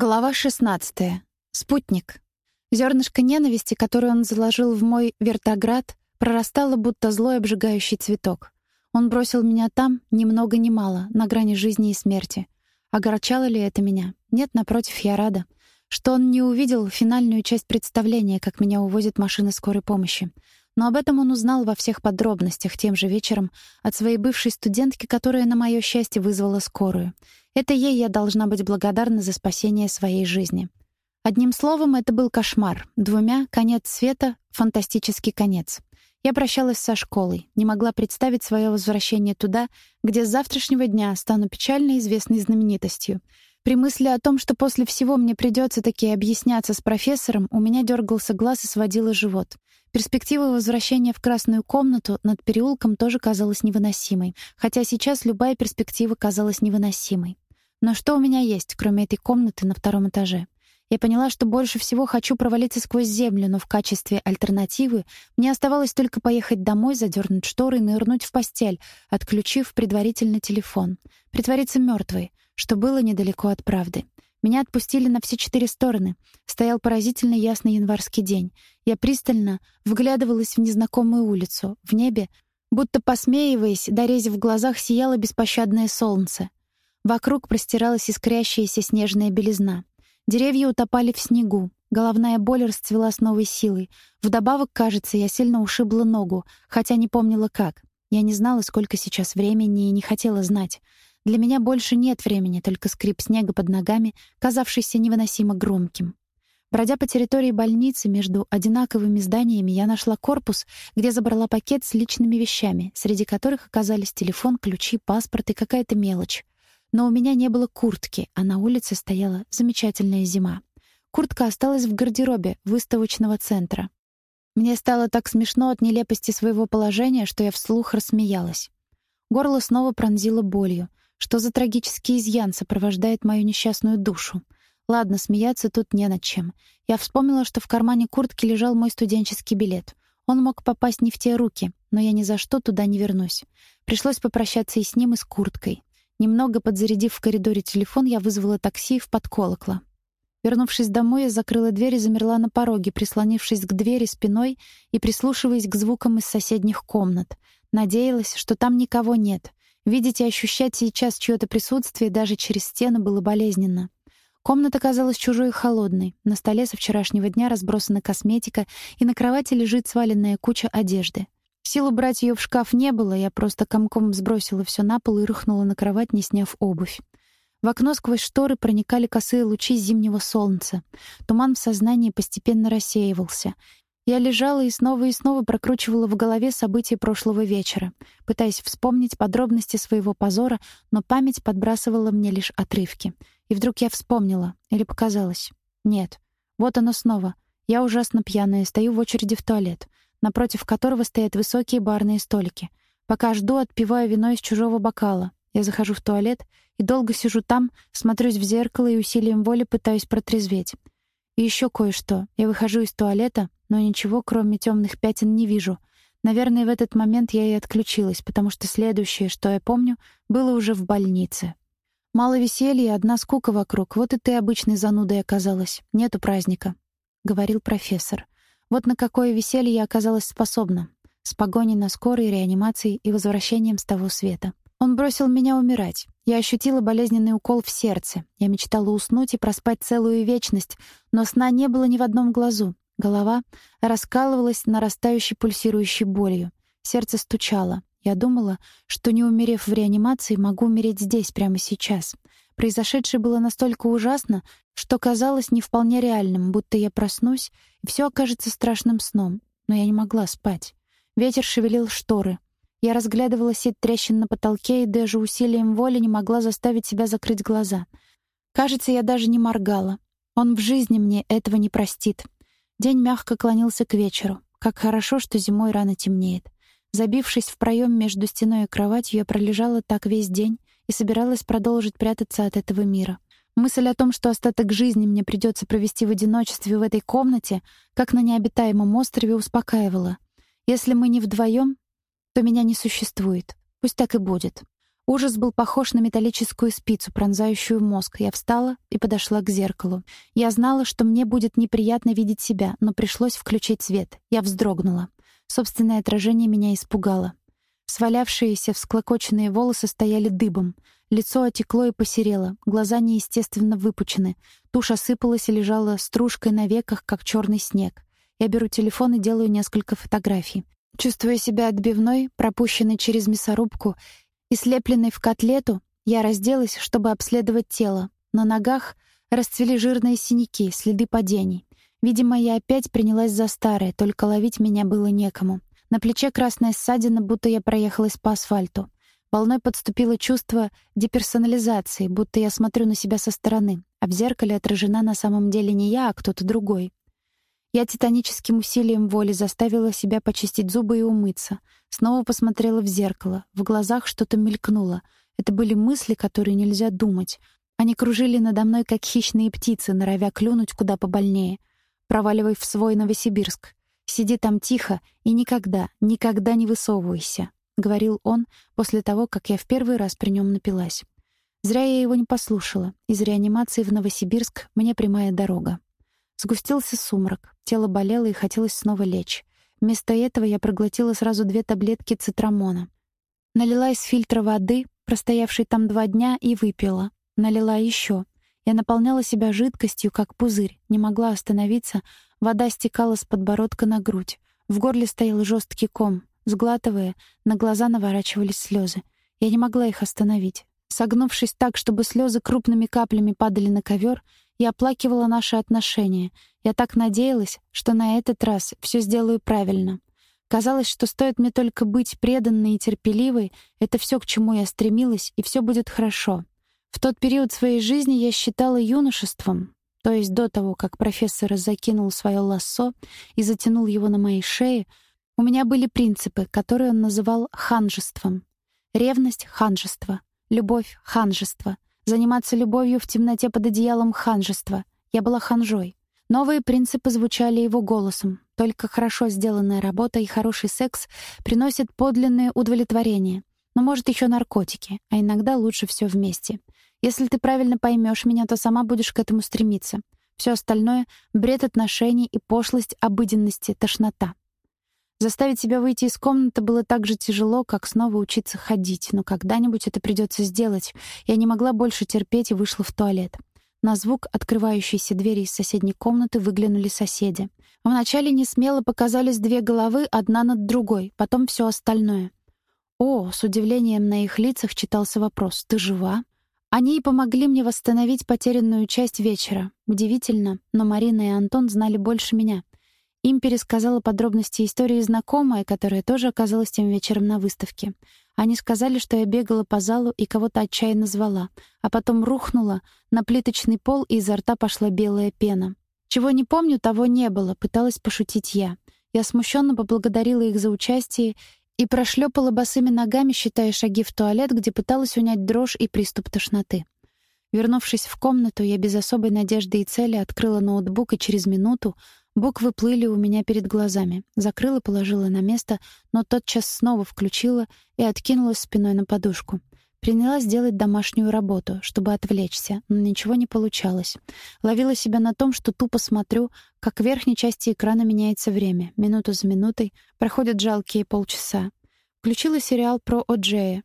Глава 16. Спутник. Зернышко ненависти, которое он заложил в мой вертоград, прорастало будто злой обжигающий цветок. Он бросил меня там, ни много ни мало, на грани жизни и смерти. Огорчало ли это меня? Нет, напротив, я рада, что он не увидел финальную часть представления, как меня увозит машина скорой помощи. Но об этом он узнал во всех подробностях тем же вечером от своей бывшей студентки, которая на мое счастье вызвала скорую. Это ей я должна быть благодарна за спасение своей жизни. Одним словом, это был кошмар. Двумя — конец света, фантастический конец. Я прощалась со школой, не могла представить свое возвращение туда, где с завтрашнего дня стану печально известной знаменитостью. При мысли о том, что после всего мне придется таки объясняться с профессором, у меня дергался глаз и сводило живот. Перспектива возвращения в красную комнату над переулком тоже казалась невыносимой, хотя сейчас любая перспектива казалась невыносимой. Но что у меня есть, кроме этой комнаты на втором этаже? Я поняла, что больше всего хочу провалиться сквозь землю, но в качестве альтернативы мне оставалось только поехать домой, задернуть шторы и нырнуть в постель, отключив предварительно телефон. Притвориться мертвой, что было недалеко от правды. Меня отпустили на все четыре стороны. Стоял поразительно ясный январский день. Я пристально вглядывалась в незнакомую улицу. В небе, будто посмеиваясь, дорезь в глазах сияло беспощадное солнце. Вокруг простиралась искрящаяся снежная белизна. Деревья утопали в снегу. Головная боль расцвела с новой силой. Вдобавок, кажется, я сильно ушибла ногу, хотя не помнила как. Я не знала, сколько сейчас времени, и не хотела знать. Для меня больше нет времени, только скрип снега под ногами, казавшийся невыносимо громким. Бродя по территории больницы между одинаковыми зданиями, я нашла корпус, где забрала пакет с личными вещами, среди которых оказались телефон, ключи, паспорт и какая-то мелочь. Но у меня не было куртки, а на улице стояла замечательная зима. Куртка осталась в гардеробе выставочного центра. Мне стало так смешно от нелепости своего положения, что я вслух рассмеялась. Горло снова пронзило болью. Что за трагический изъян сопровождает мою несчастную душу? Ладно, смеяться тут не над чем. Я вспомнила, что в кармане куртки лежал мой студенческий билет. Он мог попасть не в те руки, но я ни за что туда не вернусь. Пришлось попрощаться и с ним, и с курткой. Немного подзарядив в коридоре телефон, я вызвала такси в подколокла. Вернувшись домой, я закрыла дверь и замерла на пороге, прислонившись к двери спиной и прислушиваясь к звукам из соседних комнат. Надеялась, что там никого нет. Видеть и ощущать сейчас чьё-то присутствие даже через стену было болезненно. Комната казалась чужой и холодной. На столе со вчерашнего дня разбросана косметика, и на кровати лежит сваленная куча одежды. Сил убрать ее в шкаф не было, я просто комком сбросила все на пол и рухнула на кровать, не сняв обувь. В окно сквозь шторы проникали косые лучи зимнего солнца. Туман в сознании постепенно рассеивался. Я лежала и снова и снова прокручивала в голове события прошлого вечера, пытаясь вспомнить подробности своего позора, но память подбрасывала мне лишь отрывки. И вдруг я вспомнила, или показалось. Нет. Вот оно снова. Я ужасно пьяная, стою в очереди в туалет напротив которого стоят высокие барные столики. Пока жду, отпиваю вино из чужого бокала. Я захожу в туалет и долго сижу там, смотрюсь в зеркало и усилием воли пытаюсь протрезветь. И еще кое-что. Я выхожу из туалета, но ничего, кроме темных пятен, не вижу. Наверное, в этот момент я и отключилась, потому что следующее, что я помню, было уже в больнице. Мало веселья, одна скука вокруг. Вот и ты обычной занудой оказалась. Нету праздника, говорил профессор. Вот на какое веселье я оказалась способна. С погоней на скорой, реанимацией и возвращением с того света. Он бросил меня умирать. Я ощутила болезненный укол в сердце. Я мечтала уснуть и проспать целую вечность, но сна не было ни в одном глазу. Голова раскалывалась нарастающей пульсирующей болью. Сердце стучало. Я думала, что не умерев в реанимации, могу умереть здесь прямо сейчас. Произошедшее было настолько ужасно, что казалось не вполне реальным, будто я проснусь, и все окажется страшным сном. Но я не могла спать. Ветер шевелил шторы. Я разглядывала сеть трещин на потолке и даже усилием воли не могла заставить себя закрыть глаза. Кажется, я даже не моргала. Он в жизни мне этого не простит. День мягко клонился к вечеру. Как хорошо, что зимой рано темнеет. Забившись в проем между стеной и кроватью, я пролежала так весь день, и собиралась продолжить прятаться от этого мира. Мысль о том, что остаток жизни мне придется провести в одиночестве в этой комнате, как на необитаемом острове, успокаивала. Если мы не вдвоем, то меня не существует. Пусть так и будет. Ужас был похож на металлическую спицу, пронзающую мозг. Я встала и подошла к зеркалу. Я знала, что мне будет неприятно видеть себя, но пришлось включить свет. Я вздрогнула. Собственное отражение меня испугало. Свалявшиеся всклокоченные волосы стояли дыбом. Лицо отекло и посерело, глаза неестественно выпучены. Тушь осыпалась и лежала стружкой на веках, как черный снег. Я беру телефон и делаю несколько фотографий. Чувствуя себя отбивной, пропущенной через мясорубку, и слепленной в котлету, я разделась, чтобы обследовать тело. На ногах расцвели жирные синяки, следы падений. Видимо, я опять принялась за старое, только ловить меня было некому. На плече красная ссадина, будто я проехалась по асфальту. Волной подступило чувство деперсонализации, будто я смотрю на себя со стороны, а в зеркале отражена на самом деле не я, а кто-то другой. Я титаническим усилием воли заставила себя почистить зубы и умыться. Снова посмотрела в зеркало. В глазах что-то мелькнуло. Это были мысли, которые нельзя думать. Они кружили надо мной, как хищные птицы, норовя клюнуть куда побольнее. Проваливай в свой Новосибирск. Сиди там тихо и никогда, никогда не высовывайся, говорил он после того, как я в первый раз при нем напилась. Зря я его не послушала. Из реанимации в Новосибирск мне прямая дорога. Сгустился сумрак, тело болело и хотелось снова лечь. Вместо этого я проглотила сразу две таблетки цитрамона. Налила из фильтра воды, простоявшей там два дня, и выпила. Налила еще. Я наполняла себя жидкостью, как пузырь, не могла остановиться. Вода стекала с подбородка на грудь. В горле стоял жесткий ком. Сглатывая, на глаза наворачивались слезы. Я не могла их остановить. Согнувшись так, чтобы слезы крупными каплями падали на ковер, я оплакивала наши отношения. Я так надеялась, что на этот раз все сделаю правильно. Казалось, что стоит мне только быть преданной и терпеливой, это все, к чему я стремилась, и все будет хорошо. В тот период своей жизни я считала юношеством, то есть до того, как профессор закинул свое лассо и затянул его на моей шее, у меня были принципы, которые он называл ханжеством. Ревность — ханжество, любовь — ханжество — Заниматься любовью в темноте под одеялом ханжества. Я была ханжой. Новые принципы звучали его голосом. Только хорошо сделанная работа и хороший секс приносят подлинное удовлетворение. Но может еще наркотики, а иногда лучше все вместе. Если ты правильно поймешь меня, то сама будешь к этому стремиться. Все остальное — бред отношений и пошлость обыденности, тошнота. Заставить себя выйти из комнаты было так же тяжело, как снова учиться ходить, но когда-нибудь это придется сделать. Я не могла больше терпеть и вышла в туалет. На звук открывающейся двери из соседней комнаты выглянули соседи. Вначале не смело показались две головы, одна над другой, потом все остальное. «О!» — с удивлением на их лицах читался вопрос. «Ты жива?» Они и помогли мне восстановить потерянную часть вечера. Удивительно, но Марина и Антон знали больше меня. Им пересказала подробности истории знакомая, которая тоже оказалась тем вечером на выставке. Они сказали, что я бегала по залу и кого-то отчаянно звала, а потом рухнула на плиточный пол, и изо рта пошла белая пена. Чего не помню, того не было, пыталась пошутить я. Я смущенно поблагодарила их за участие и прошлепала босыми ногами, считая шаги в туалет, где пыталась унять дрожь и приступ тошноты. Вернувшись в комнату, я без особой надежды и цели открыла ноутбук и через минуту Буквы плыли у меня перед глазами. Закрыла, положила на место, но тотчас снова включила и откинулась спиной на подушку. Принялась делать домашнюю работу, чтобы отвлечься, но ничего не получалось. Ловила себя на том, что тупо смотрю, как в верхней части экрана меняется время. Минуту за минутой проходят жалкие полчаса. Включила сериал про О'Джея.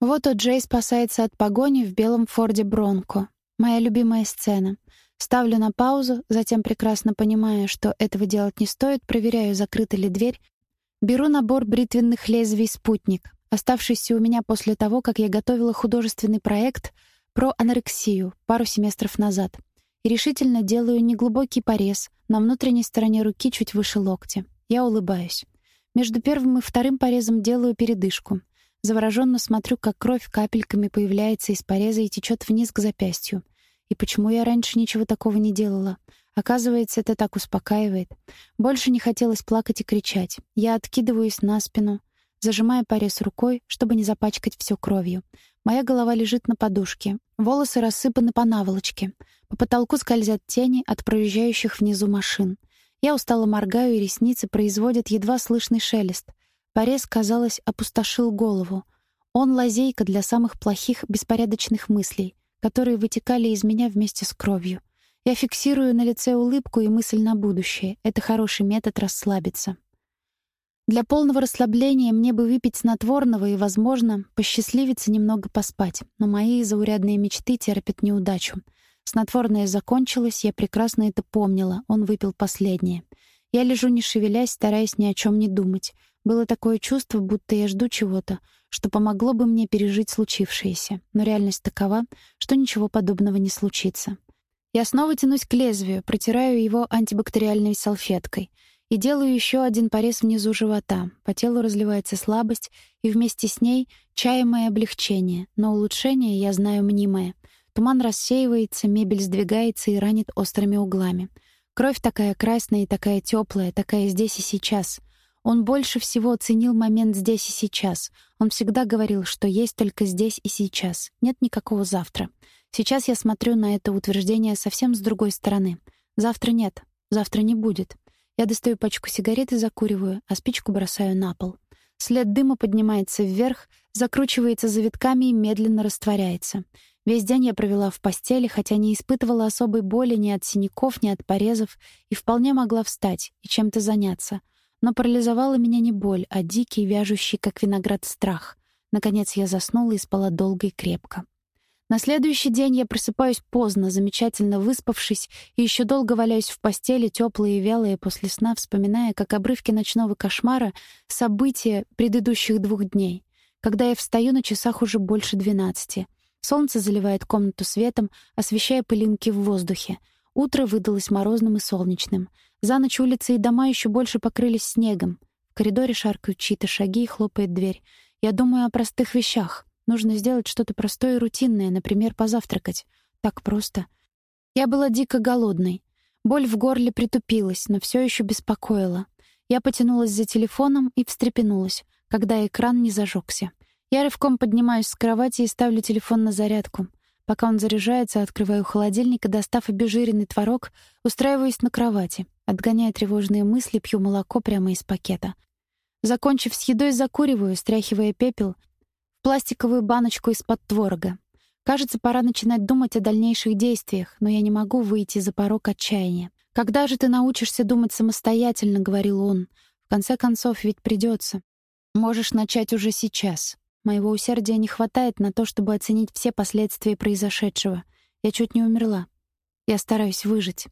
Вот О'Джей спасается от погони в белом Форде Бронко. Моя любимая сцена — Ставлю на паузу, затем, прекрасно понимая, что этого делать не стоит, проверяю, закрыта ли дверь. Беру набор бритвенных лезвий «Спутник», оставшийся у меня после того, как я готовила художественный проект про анорексию пару семестров назад. И решительно делаю неглубокий порез на внутренней стороне руки чуть выше локтя. Я улыбаюсь. Между первым и вторым порезом делаю передышку. Завороженно смотрю, как кровь капельками появляется из пореза и течет вниз к запястью. И почему я раньше ничего такого не делала? Оказывается, это так успокаивает. Больше не хотелось плакать и кричать. Я откидываюсь на спину, зажимая порез рукой, чтобы не запачкать все кровью. Моя голова лежит на подушке. Волосы рассыпаны по наволочке. По потолку скользят тени от проезжающих внизу машин. Я устало моргаю, и ресницы производят едва слышный шелест. Порез, казалось, опустошил голову. Он лазейка для самых плохих, беспорядочных мыслей, которые вытекали из меня вместе с кровью. Я фиксирую на лице улыбку и мысль на будущее. Это хороший метод расслабиться. Для полного расслабления мне бы выпить снотворного и, возможно, посчастливиться немного поспать, но мои заурядные мечты терпят неудачу. Снотворное закончилось, я прекрасно это помнила, он выпил последнее. Я лежу не шевелясь, стараясь ни о чем не думать. Было такое чувство, будто я жду чего-то, что помогло бы мне пережить случившееся. Но реальность такова, что ничего подобного не случится. Я снова тянусь к лезвию, протираю его антибактериальной салфеткой и делаю еще один порез внизу живота. По телу разливается слабость, и вместе с ней чаемое облегчение, но улучшение, я знаю, мнимое. Туман рассеивается, мебель сдвигается и ранит острыми углами. Кровь такая красная и такая теплая, такая здесь и сейчас. Он больше всего ценил момент здесь и сейчас. Он всегда говорил, что есть только здесь и сейчас. Нет никакого завтра. Сейчас я смотрю на это утверждение совсем с другой стороны. Завтра нет. Завтра не будет. Я достаю пачку сигарет и закуриваю, а спичку бросаю на пол. След дыма поднимается вверх, закручивается завитками и медленно растворяется. Весь день я провела в постели, хотя не испытывала особой боли ни от синяков, ни от порезов, и вполне могла встать и чем-то заняться. Но парализовала меня не боль, а дикий, вяжущий, как виноград, страх. Наконец я заснула и спала долго и крепко. На следующий день я просыпаюсь поздно, замечательно выспавшись, и еще долго валяюсь в постели, теплые и вялые после сна, вспоминая, как обрывки ночного кошмара, события предыдущих двух дней. Когда я встаю, на часах уже больше двенадцати. Солнце заливает комнату светом, освещая пылинки в воздухе. Утро выдалось морозным и солнечным. За ночь улицы и дома еще больше покрылись снегом. В коридоре шаркают чьи-то шаги и хлопает дверь. Я думаю о простых вещах. Нужно сделать что-то простое и рутинное, например, позавтракать. Так просто. Я была дико голодной. Боль в горле притупилась, но все еще беспокоила. Я потянулась за телефоном и встрепенулась, когда экран не зажегся. Я рывком поднимаюсь с кровати и ставлю телефон на зарядку. Пока он заряжается, открываю холодильник и, достав обезжиренный творог, устраиваюсь на кровати. Отгоняя тревожные мысли, пью молоко прямо из пакета. Закончив с едой, закуриваю, стряхивая пепел пластиковую баночку из-под творога. Кажется, пора начинать думать о дальнейших действиях, но я не могу выйти за порог отчаяния. «Когда же ты научишься думать самостоятельно?» — говорил он. «В конце концов, ведь придется. Можешь начать уже сейчас. Моего усердия не хватает на то, чтобы оценить все последствия произошедшего. Я чуть не умерла. Я стараюсь выжить.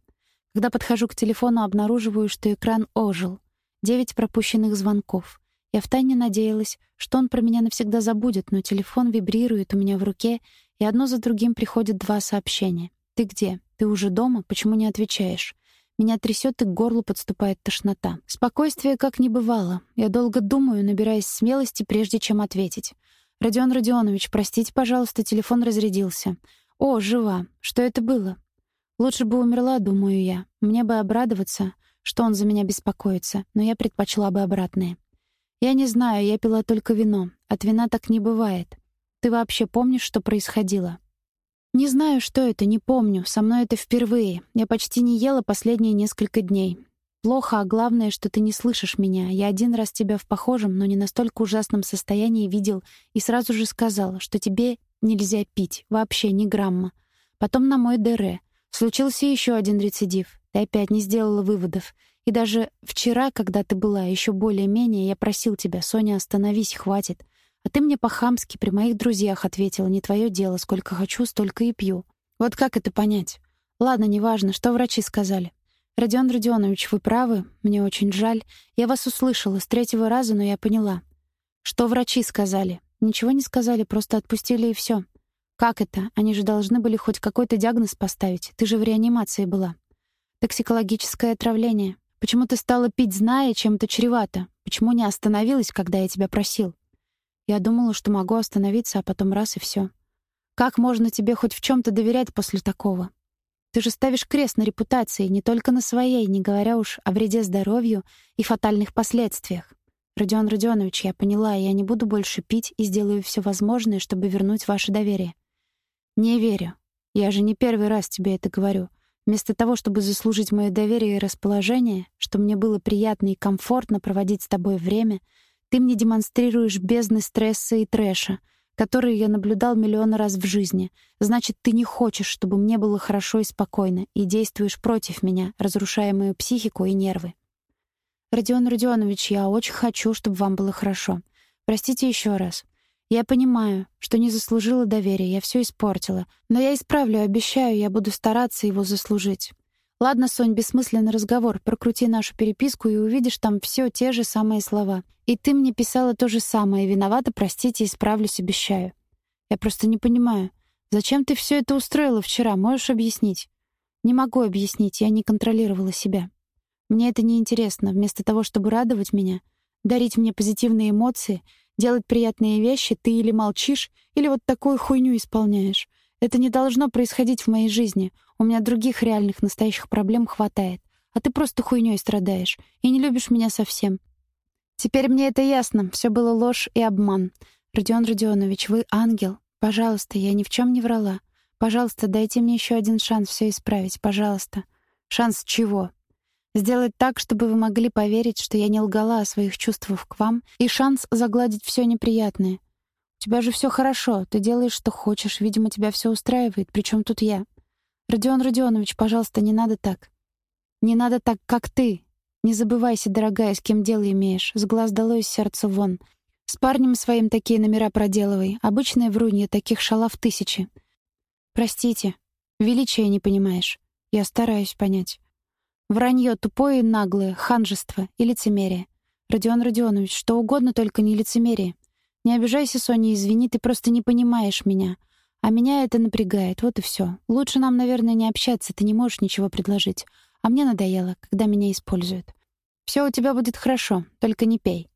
Когда подхожу к телефону, обнаруживаю, что экран ожил. Девять пропущенных звонков. Я втайне надеялась, что он про меня навсегда забудет, но телефон вибрирует у меня в руке, и одно за другим приходят два сообщения. «Ты где? Ты уже дома? Почему не отвечаешь?» Меня трясет и к горлу подступает тошнота. Спокойствие как не бывало. Я долго думаю, набираясь смелости, прежде чем ответить. «Родион Родионович, простите, пожалуйста, телефон разрядился». «О, жива. Что это было?» «Лучше бы умерла, думаю я. Мне бы обрадоваться, что он за меня беспокоится, но я предпочла бы обратное». «Я не знаю, я пила только вино. От вина так не бывает. Ты вообще помнишь, что происходило?» «Не знаю, что это, не помню. Со мной это впервые. Я почти не ела последние несколько дней. Плохо, а главное, что ты не слышишь меня. Я один раз тебя в похожем, но не настолько ужасном состоянии видел и сразу же сказал, что тебе нельзя пить, вообще ни грамма. Потом на мой ДР. Случился еще один рецидив. Ты опять не сделала выводов. И даже вчера, когда ты была еще более-менее, я просил тебя, Соня, остановись, хватит. А ты мне по-хамски при моих друзьях ответила, не твое дело, сколько хочу, столько и пью. Вот как это понять? Ладно, неважно, что врачи сказали. Родион Родионович, вы правы, мне очень жаль. Я вас услышала с третьего раза, но я поняла. Что врачи сказали? Ничего не сказали, просто отпустили и все. Как это? Они же должны были хоть какой-то диагноз поставить. Ты же в реанимации была. Токсикологическое отравление. Почему ты стала пить, зная, чем это чревато? Почему не остановилась, когда я тебя просил? Я думала, что могу остановиться, а потом раз и все. Как можно тебе хоть в чем то доверять после такого? Ты же ставишь крест на репутации, не только на своей, не говоря уж о вреде здоровью и фатальных последствиях. Родион Родионович, я поняла, я не буду больше пить и сделаю все возможное, чтобы вернуть ваше доверие. Не верю. Я же не первый раз тебе это говорю. Вместо того, чтобы заслужить мое доверие и расположение, что мне было приятно и комфортно проводить с тобой время, Ты мне демонстрируешь бездны стресса и трэша, которые я наблюдал миллион раз в жизни. Значит, ты не хочешь, чтобы мне было хорошо и спокойно, и действуешь против меня, разрушая мою психику и нервы. Родион Родионович, я очень хочу, чтобы вам было хорошо. Простите еще раз. Я понимаю, что не заслужила доверия, я все испортила. Но я исправлю, обещаю, я буду стараться его заслужить. Ладно, Сонь, бессмысленный разговор. Прокрути нашу переписку и увидишь там все те же самые слова. И ты мне писала то же самое. Виновата, простите, исправлюсь, обещаю. Я просто не понимаю, зачем ты все это устроила вчера? Можешь объяснить? Не могу объяснить, я не контролировала себя. Мне это не интересно. Вместо того, чтобы радовать меня, дарить мне позитивные эмоции, Делать приятные вещи ты или молчишь, или вот такую хуйню исполняешь. Это не должно происходить в моей жизни. У меня других реальных настоящих проблем хватает. А ты просто хуйнёй страдаешь и не любишь меня совсем. Теперь мне это ясно. Все было ложь и обман. Родион Родионович, вы ангел. Пожалуйста, я ни в чем не врала. Пожалуйста, дайте мне еще один шанс все исправить, пожалуйста. Шанс чего? Сделать так, чтобы вы могли поверить, что я не лгала о своих чувствах к вам, и шанс загладить все неприятное. У тебя же все хорошо, ты делаешь, что хочешь, видимо, тебя все устраивает, причем тут я. Родион Родионович, пожалуйста, не надо так. Не надо так, как ты. Не забывайся, дорогая, с кем дело имеешь. С глаз долой, из сердца вон. С парнем своим такие номера проделывай. Обычное врунье, таких шалав тысячи. Простите, величия не понимаешь. Я стараюсь понять. Вранье тупое и наглое, ханжество и лицемерие. Родион Родионович, что угодно, только не лицемерие. Не обижайся, Соня, извини, ты просто не понимаешь меня. А меня это напрягает, вот и все. Лучше нам, наверное, не общаться, ты не можешь ничего предложить. А мне надоело, когда меня используют. Все у тебя будет хорошо, только не пей.